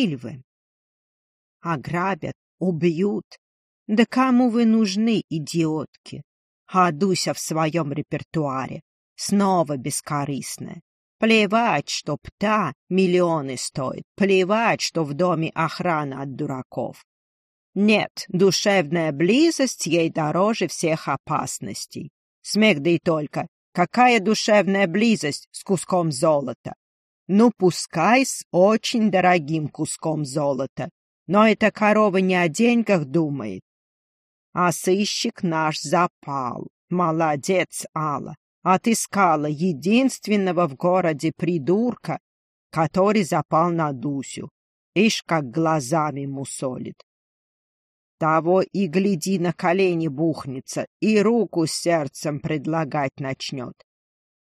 Ильвы. Ограбят, убьют. Да кому вы нужны, идиотки? А в своем репертуаре. Снова бескорыстная. Плевать, что пта миллионы стоит. Плевать, что в доме охрана от дураков. Нет, душевная близость ей дороже всех опасностей. Смех да и только. Какая душевная близость с куском золота? Ну, пускай с очень дорогим куском золота. Но эта корова не о деньгах думает. А сыщик наш запал. Молодец, Алла. Отыскала единственного в городе придурка, который запал на Дусю. Ишь, как глазами мусолит. Того и гляди на колени бухнется, и руку сердцем предлагать начнет.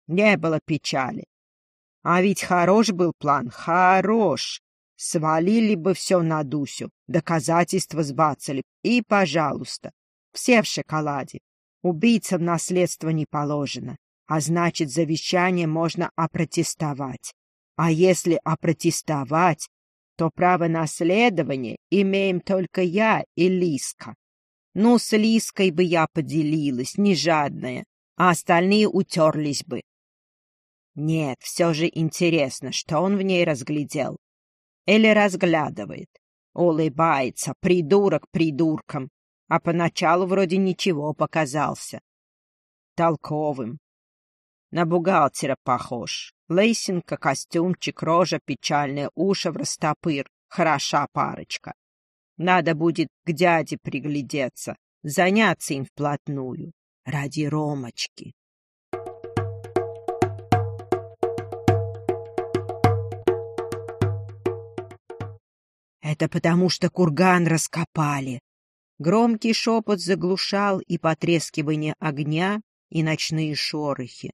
Не было печали. А ведь хорош был план, хорош. Свалили бы все на Дусю, доказательства сбацали, и, пожалуйста, все в шоколаде. Убийцам наследство не положено, а значит, завещание можно опротестовать. А если опротестовать, то право наследования имеем только я и Лиска. Ну, с Лиской бы я поделилась, не жадная, а остальные утерлись бы. Нет, все же интересно, что он в ней разглядел. Или разглядывает. Улыбается, придурок придурком, а поначалу вроде ничего показался. Толковым. На бухгалтера похож. Лысинка, костюмчик, рожа печальная, уши в растопыр. Хороша парочка. Надо будет к дяде приглядеться, заняться им вплотную. Ради Ромочки. Это потому, что курган раскопали. Громкий шепот заглушал и потрескивание огня, и ночные шорохи,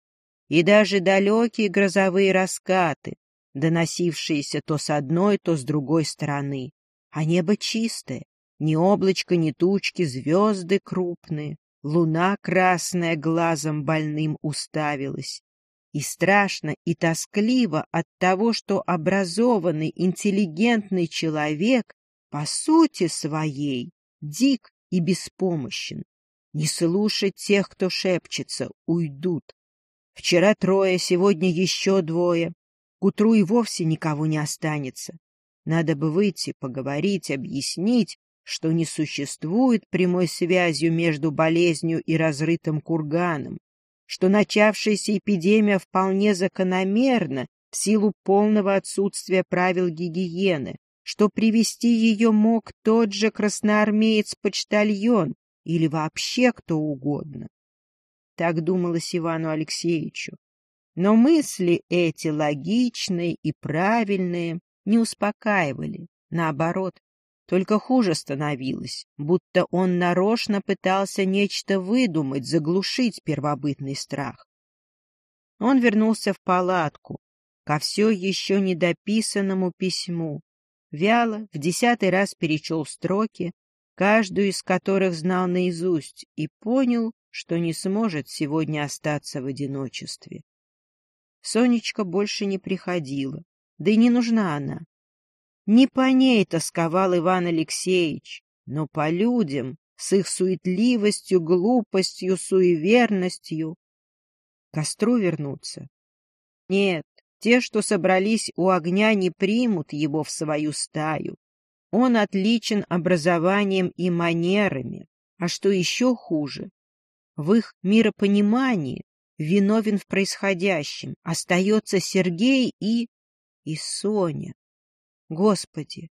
и даже далекие грозовые раскаты, доносившиеся то с одной, то с другой стороны. А небо чистое, ни облачко, ни тучки, звезды крупные, луна красная глазом больным уставилась. И страшно, и тоскливо от того, что образованный, интеллигентный человек по сути своей дик и беспомощен. Не слушать тех, кто шепчется, уйдут. Вчера трое, сегодня еще двое. К утру и вовсе никого не останется. Надо бы выйти, поговорить, объяснить, что не существует прямой связью между болезнью и разрытым курганом, что начавшаяся эпидемия вполне закономерна в силу полного отсутствия правил гигиены, что привести ее мог тот же красноармеец-почтальон или вообще кто угодно. Так думалось Ивану Алексеевичу. Но мысли эти логичные и правильные не успокаивали, наоборот, только хуже становилось, будто он нарочно пытался нечто выдумать, заглушить первобытный страх. Он вернулся в палатку, ко все еще недописанному письму, вяло, в десятый раз перечел строки, каждую из которых знал наизусть, и понял, что не сможет сегодня остаться в одиночестве. Сонечка больше не приходила, да и не нужна она. Не по ней тосковал Иван Алексеевич, но по людям, с их суетливостью, глупостью, суеверностью. К костру вернуться? Нет, те, что собрались у огня, не примут его в свою стаю. Он отличен образованием и манерами, а что еще хуже, в их миропонимании виновен в происходящем остается Сергей и... и Соня. Господи,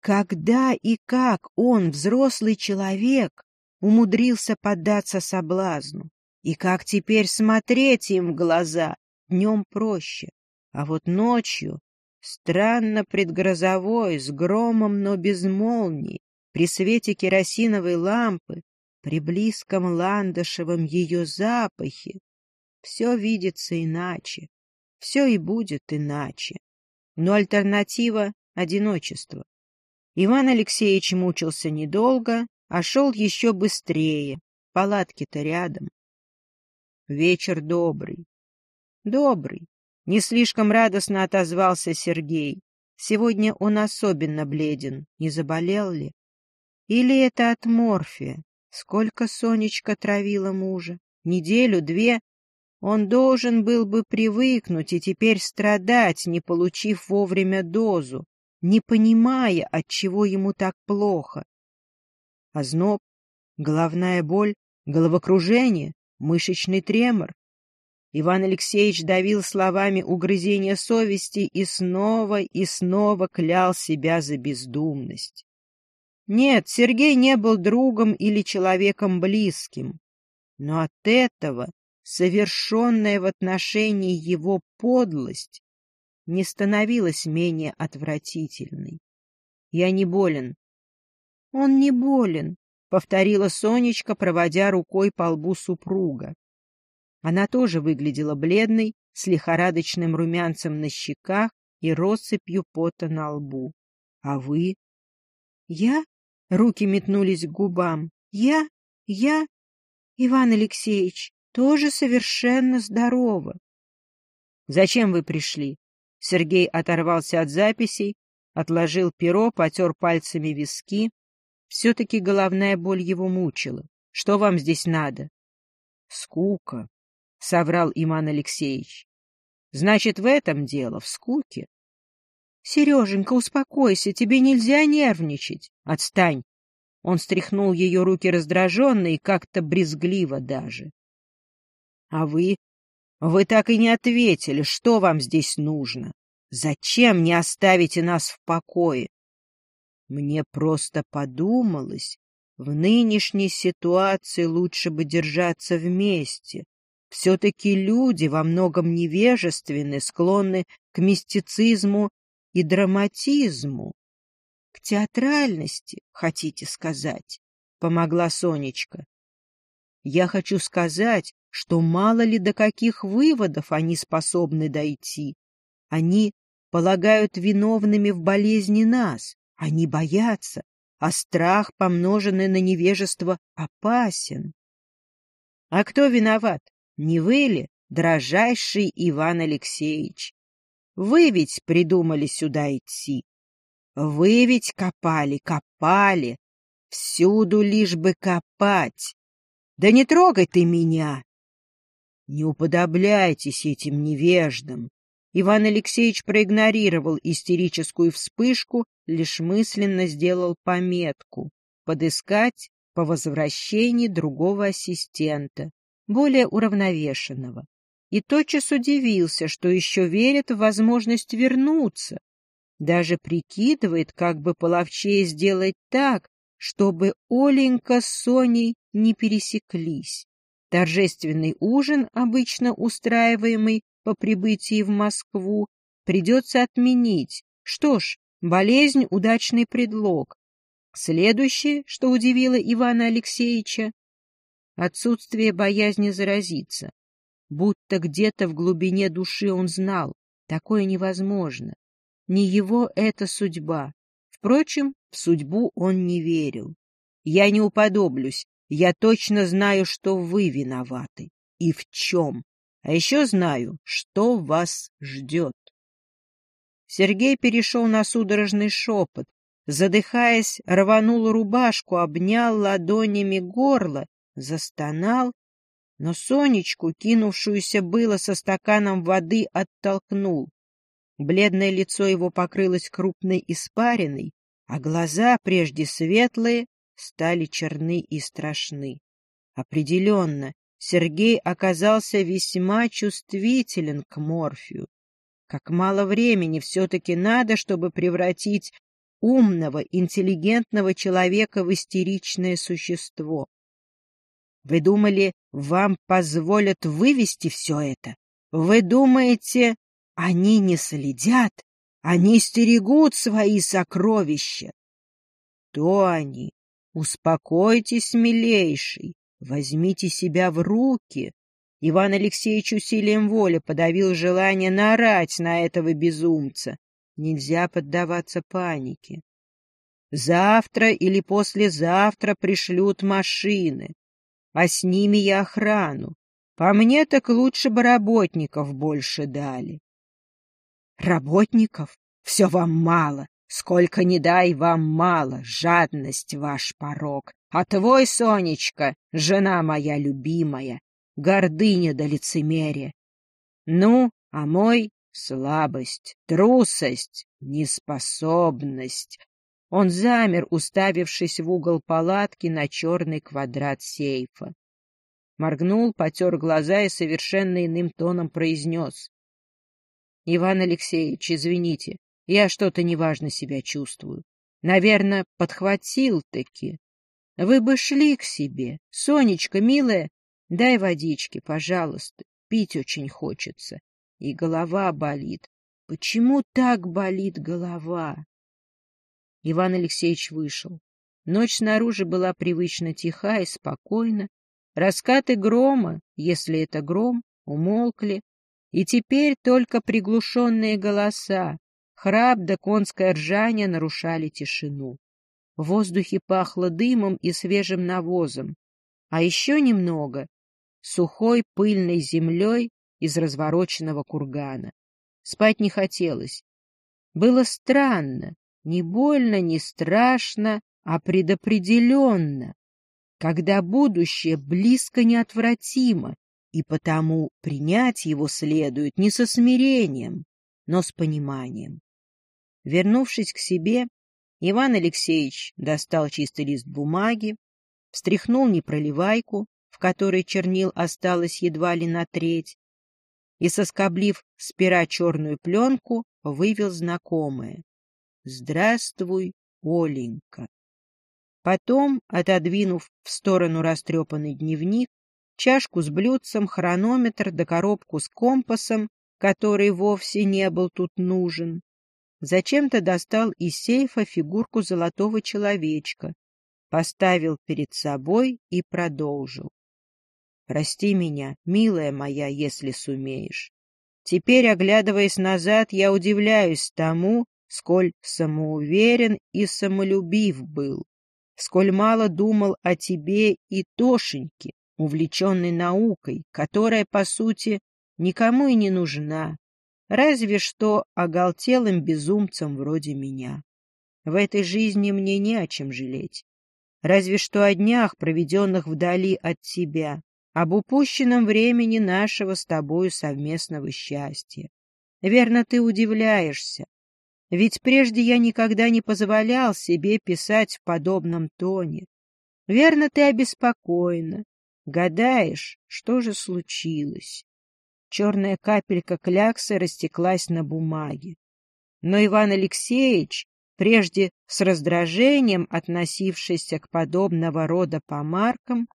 когда и как он, взрослый человек, умудрился поддаться соблазну? И как теперь смотреть им в глаза? Днем проще, а вот ночью, странно предгрозовой, с громом, но без молний, при свете керосиновой лампы, при близком ландышевом ее запахе, все видится иначе, все и будет иначе. Но альтернатива одиночество. Иван Алексеевич мучился недолго, а шел еще быстрее. Палатки-то рядом. Вечер добрый. Добрый. Не слишком радостно отозвался Сергей. Сегодня он особенно бледен. Не заболел ли? Или это от морфия? Сколько Сонечка травила мужа? Неделю, две? Он должен был бы привыкнуть и теперь страдать, не получив вовремя дозу, не понимая, от чего ему так плохо. Озноб, головная боль, головокружение, мышечный тремор. Иван Алексеевич давил словами угрызения совести и снова и снова клял себя за бездумность. Нет, Сергей не был другом или человеком близким, но от этого совершенная в отношении его подлость не становилась менее отвратительной. Я не болен. Он не болен, повторила Сонечка, проводя рукой по лбу супруга. Она тоже выглядела бледной, с лихорадочным румянцем на щеках и россыпью пота на лбу. — А вы? — Я? — руки метнулись к губам. — Я? Я? Иван Алексеевич, тоже совершенно здорова. — Зачем вы пришли? Сергей оторвался от записей, отложил перо, потер пальцами виски. Все-таки головная боль его мучила. Что вам здесь надо? — Скука, — соврал Иман Алексеевич. — Значит, в этом дело, в скуке. — Сереженька, успокойся, тебе нельзя нервничать. Отстань. Он стряхнул ее руки раздраженно и как-то брезгливо даже. — А вы? Вы так и не ответили, что вам здесь нужно. Зачем не оставите нас в покое? Мне просто подумалось, в нынешней ситуации лучше бы держаться вместе. Все-таки люди во многом невежественны, склонны к мистицизму и драматизму. — К театральности, хотите сказать? — помогла Сонечка. — Я хочу сказать, что мало ли до каких выводов они способны дойти. Они полагают виновными в болезни нас, они боятся, а страх, помноженный на невежество, опасен. А кто виноват? Не вы ли, дрожайший Иван Алексеевич? Вы ведь придумали сюда идти. Вы ведь копали, копали, всюду лишь бы копать. Да не трогай ты меня! Не уподобляйтесь этим невеждам. Иван Алексеевич проигнорировал истерическую вспышку, лишь мысленно сделал пометку подыскать по возвращении другого ассистента, более уравновешенного. И тотчас удивился, что еще верит в возможность вернуться. Даже прикидывает, как бы половчее сделать так, чтобы Оленька с Соней не пересеклись. Торжественный ужин, обычно устраиваемый по прибытии в Москву придется отменить. Что ж, болезнь — удачный предлог. Следующее, что удивило Ивана Алексеевича, отсутствие боязни заразиться. Будто где-то в глубине души он знал, такое невозможно. Не его это судьба. Впрочем, в судьбу он не верил. Я не уподоблюсь, я точно знаю, что вы виноваты. И в чем. А еще знаю, что вас ждет. Сергей перешел на судорожный шепот, задыхаясь, рванул рубашку, обнял ладонями горло, застонал, но Сонечку, кинувшуюся было со стаканом воды, оттолкнул. Бледное лицо его покрылось крупной испариной, а глаза, прежде светлые, стали черны и страшны. Определенно, Сергей оказался весьма чувствителен к морфию. Как мало времени все-таки надо, чтобы превратить умного, интеллигентного человека в истеричное существо. Вы думали, вам позволят вывести все это? Вы думаете, они не следят? Они стерегут свои сокровища? То они. Успокойтесь, милейший. Возьмите себя в руки. Иван Алексеевич усилием воли подавил желание наорать на этого безумца. Нельзя поддаваться панике. Завтра или послезавтра пришлют машины, а с ними и охрану. По мне так лучше бы работников больше дали. Работников? Все вам мало, сколько не дай вам мало, жадность ваш порог. А твой, Сонечка, жена моя любимая, гордыня до лицемерия. Ну, а мой — слабость, трусость, неспособность. Он замер, уставившись в угол палатки на черный квадрат сейфа. Моргнул, потер глаза и совершенно иным тоном произнес. — Иван Алексеевич, извините, я что-то неважно себя чувствую. Наверное, подхватил-таки. Вы бы шли к себе. Сонечка, милая, дай водички, пожалуйста. Пить очень хочется. И голова болит. Почему так болит голова? Иван Алексеевич вышел. Ночь снаружи была привычно тиха и спокойна. Раскаты грома, если это гром, умолкли, и теперь только приглушенные голоса, храп да конское ржание нарушали тишину. В воздухе пахло дымом и свежим навозом, а еще немного — сухой пыльной землей из развороченного кургана. Спать не хотелось. Было странно, не больно, не страшно, а предопределенно, когда будущее близко неотвратимо, и потому принять его следует не со смирением, но с пониманием. Вернувшись к себе, Иван Алексеевич достал чистый лист бумаги, встряхнул непроливайку, в которой чернил осталось едва ли на треть, и, соскоблив с пера черную пленку, вывел знакомое. «Здравствуй, Оленька». Потом, отодвинув в сторону растрепанный дневник, чашку с блюдцем, хронометр да коробку с компасом, который вовсе не был тут нужен, Зачем-то достал из сейфа фигурку золотого человечка, поставил перед собой и продолжил. «Прости меня, милая моя, если сумеешь. Теперь, оглядываясь назад, я удивляюсь тому, сколь самоуверен и самолюбив был, сколь мало думал о тебе и Тошеньке, увлеченной наукой, которая, по сути, никому и не нужна, Разве что оголтелым безумцам вроде меня. В этой жизни мне не о чем жалеть. Разве что о днях, проведенных вдали от тебя, об упущенном времени нашего с тобою совместного счастья. Верно, ты удивляешься. Ведь прежде я никогда не позволял себе писать в подобном тоне. Верно, ты обеспокоена. Гадаешь, что же случилось. Черная капелька кляксы растеклась на бумаге. Но Иван Алексеевич, прежде с раздражением относившийся к подобного рода помаркам,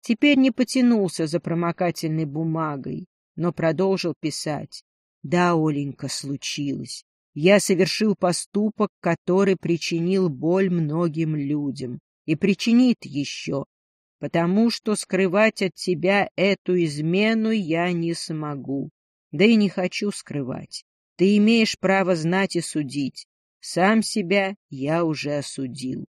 теперь не потянулся за промокательной бумагой, но продолжил писать. «Да, Оленька, случилось. Я совершил поступок, который причинил боль многим людям и причинит еще, потому что скрывать от тебя эту измену я не смогу. Да и не хочу скрывать. Ты имеешь право знать и судить. Сам себя я уже осудил.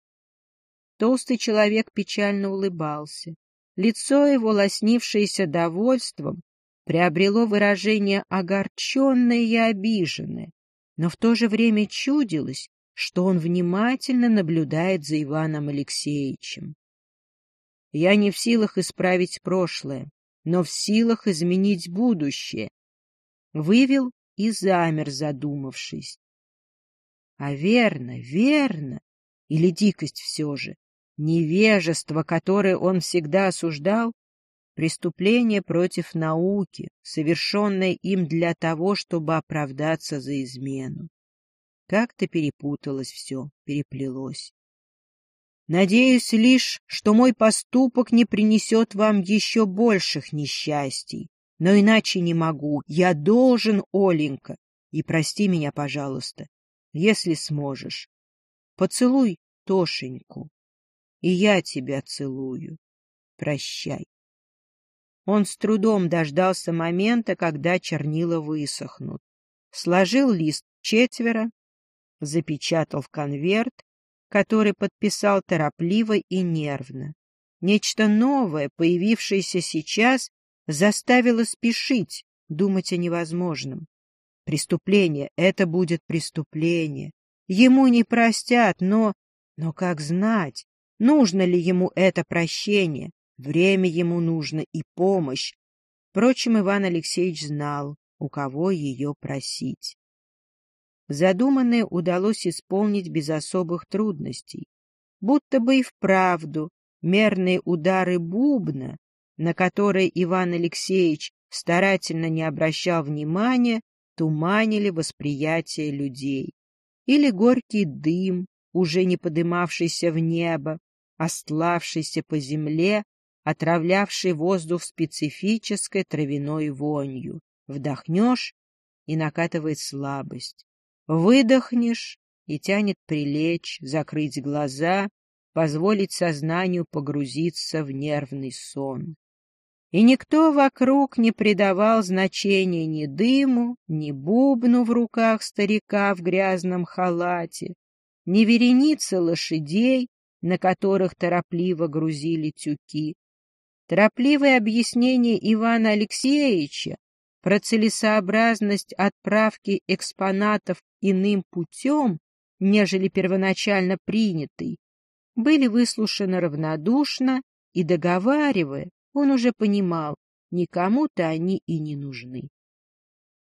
Толстый человек печально улыбался. Лицо его, лоснившееся довольством, приобрело выражение огорченное и обиженное, но в то же время чудилось, что он внимательно наблюдает за Иваном Алексеевичем. Я не в силах исправить прошлое, но в силах изменить будущее. Вывел и замер, задумавшись. А верно, верно, или дикость все же, невежество, которое он всегда осуждал, преступление против науки, совершенное им для того, чтобы оправдаться за измену. Как-то перепуталось все, переплелось. Надеюсь лишь, что мой поступок не принесет вам еще больших несчастий. Но иначе не могу. Я должен, Оленька. И прости меня, пожалуйста, если сможешь. Поцелуй Тошеньку. И я тебя целую. Прощай. Он с трудом дождался момента, когда чернила высохнут. Сложил лист четверо, запечатал в конверт который подписал торопливо и нервно. Нечто новое, появившееся сейчас, заставило спешить, думать о невозможном. Преступление — это будет преступление. Ему не простят, но... Но как знать, нужно ли ему это прощение? Время ему нужно и помощь. Впрочем, Иван Алексеевич знал, у кого ее просить. Задуманное удалось исполнить без особых трудностей. Будто бы и вправду мерные удары бубна, на которые Иван Алексеевич старательно не обращал внимания, туманили восприятие людей. Или горький дым, уже не подымавшийся в небо, остлавшийся по земле, отравлявший воздух специфической травяной вонью. Вдохнешь — и накатывает слабость. Выдохнешь — и тянет прилечь, закрыть глаза, позволить сознанию погрузиться в нервный сон и никто вокруг не придавал значения ни дыму, ни бубну в руках старика в грязном халате, ни веренице лошадей, на которых торопливо грузили тюки. Торопливое объяснение Ивана Алексеевича про целесообразность отправки экспонатов иным путем, нежели первоначально принятый, были выслушаны равнодушно и договаривая, он уже понимал, никому-то они и не нужны.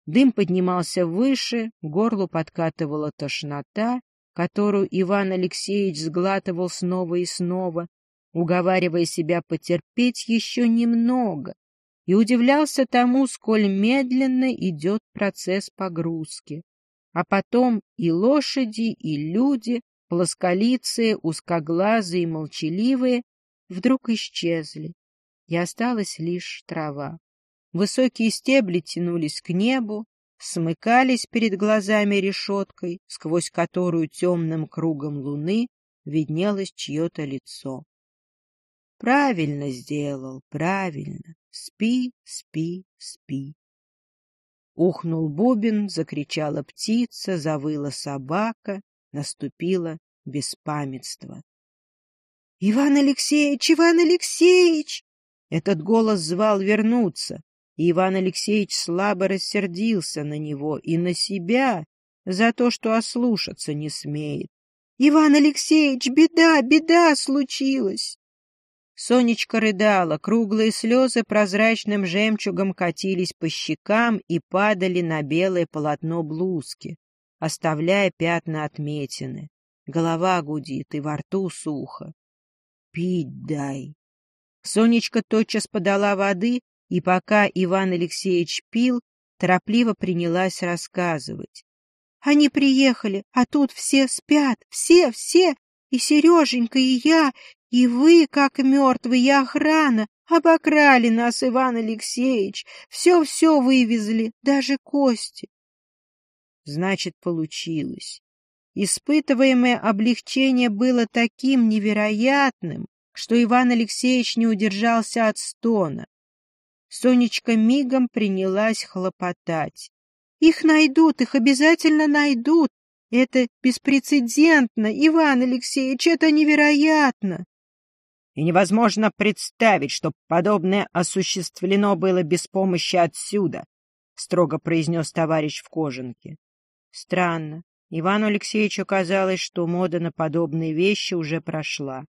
Дым поднимался выше, горлу подкатывала тошнота, которую Иван Алексеевич сглатывал снова и снова, уговаривая себя потерпеть еще немного, и удивлялся тому, сколь медленно идет процесс погрузки. А потом и лошади, и люди, плосколицые, узкоглазые и молчаливые, вдруг исчезли, и осталась лишь трава. Высокие стебли тянулись к небу, смыкались перед глазами решеткой, сквозь которую темным кругом луны виднелось чье-то лицо. Правильно сделал, правильно. Спи, спи, спи. Ухнул бубен, закричала птица, завыла собака, наступило беспамятство. — Иван Алексеевич, Иван Алексеевич! Этот голос звал вернуться, и Иван Алексеевич слабо рассердился на него и на себя за то, что ослушаться не смеет. — Иван Алексеевич, беда, беда случилась! Сонечка рыдала, круглые слезы прозрачным жемчугом катились по щекам и падали на белое полотно блузки, оставляя пятна отметины. Голова гудит и во рту сухо. — Пить дай, Сонечка тотчас подала воды, и пока Иван Алексеевич пил, торопливо принялась рассказывать. Они приехали, а тут все спят, все, все, и Сереженька, и я, и вы, как мертвые, охрана. Обокрали нас, Иван Алексеевич, все-все вывезли, даже кости. Значит, получилось. Испытываемое облегчение было таким невероятным, что Иван Алексеевич не удержался от стона. Сонечка мигом принялась хлопотать. «Их найдут, их обязательно найдут! Это беспрецедентно, Иван Алексеевич, это невероятно!» «И невозможно представить, что подобное осуществлено было без помощи отсюда», — строго произнес товарищ в кожанке. Странно. Ивану Алексеевичу казалось, что мода на подобные вещи уже прошла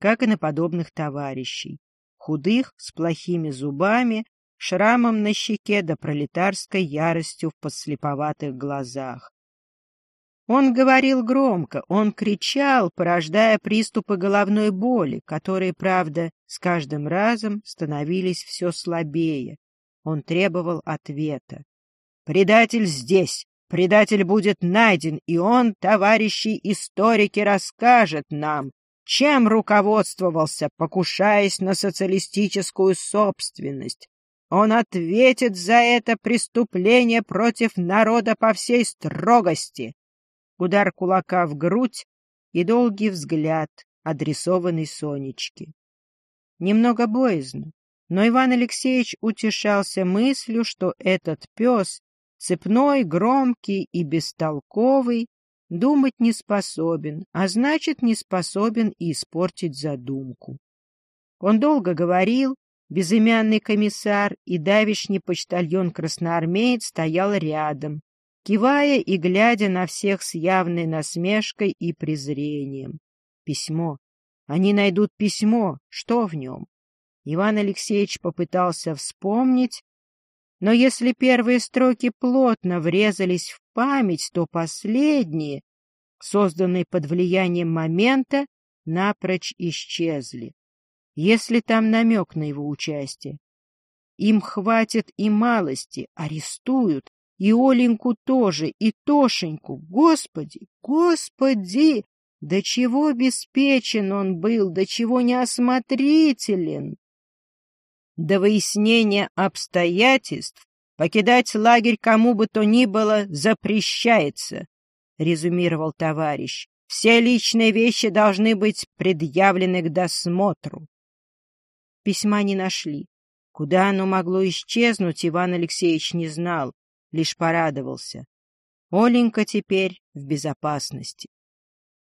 как и на подобных товарищей, худых, с плохими зубами, шрамом на щеке да пролетарской яростью в подслеповатых глазах. Он говорил громко, он кричал, порождая приступы головной боли, которые, правда, с каждым разом становились все слабее. Он требовал ответа. «Предатель здесь! Предатель будет найден, и он, товарищи историки, расскажет нам, чем руководствовался, покушаясь на социалистическую собственность. Он ответит за это преступление против народа по всей строгости. Удар кулака в грудь и долгий взгляд, адресованный Сонечке. Немного боязно, но Иван Алексеевич утешался мыслью, что этот пес, цепной, громкий и бестолковый, думать не способен, а значит, не способен и испортить задумку. Он долго говорил, безымянный комиссар и давишний почтальон-красноармеец стоял рядом, кивая и глядя на всех с явной насмешкой и презрением. Письмо. Они найдут письмо. Что в нем? Иван Алексеевич попытался вспомнить, но если первые строки плотно врезались в память, то последние, созданные под влиянием момента, напрочь исчезли. Если там намек на его участие. Им хватит и малости, арестуют, и Оленьку тоже, и Тошеньку. Господи, господи! До чего обеспечен он был, до чего неосмотрителен! До выяснения обстоятельств покидать лагерь кому бы то ни было запрещается, — резюмировал товарищ. Все личные вещи должны быть предъявлены к досмотру. Письма не нашли. Куда оно могло исчезнуть, Иван Алексеевич не знал, лишь порадовался. Оленька теперь в безопасности.